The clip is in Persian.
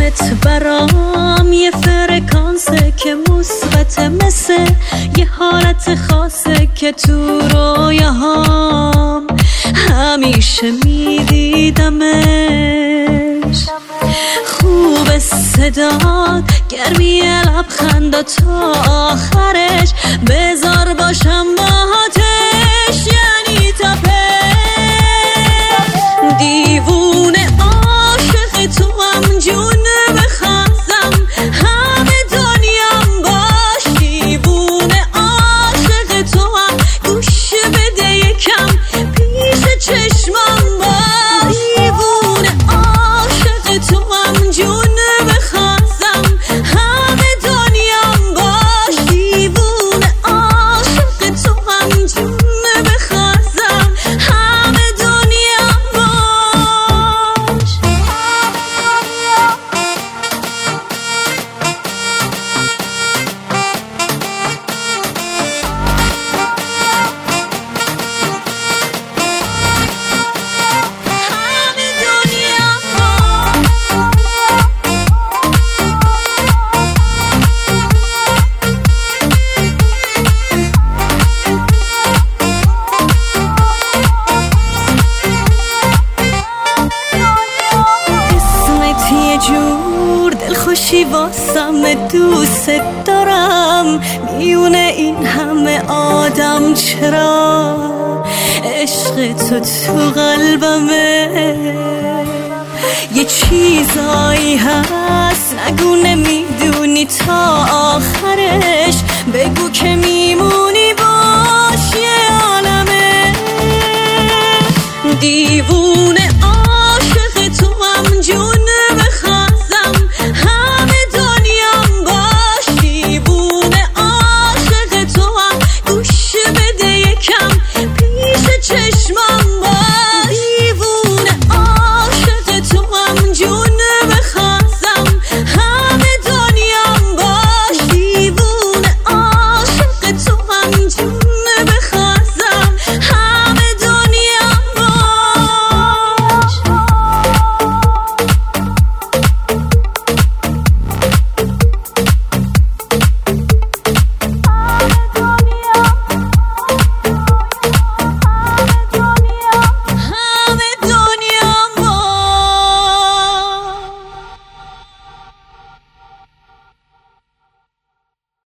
عشقت برام. یه فرکانسه که مثبت مثل یه حالت خاصه که تو رویاهام. همیشه میدیدمش. خوب صداد گرمی لبخندا تا آخرش. بزار باشم باهاتش دلخوشی واسم دوست دارم. میونه این همه آدم چرا؟ عشق تو تو قلبمه. یه چیزایی هست. نگو نمی‌دونی تا آخرش. بگو که میمونی.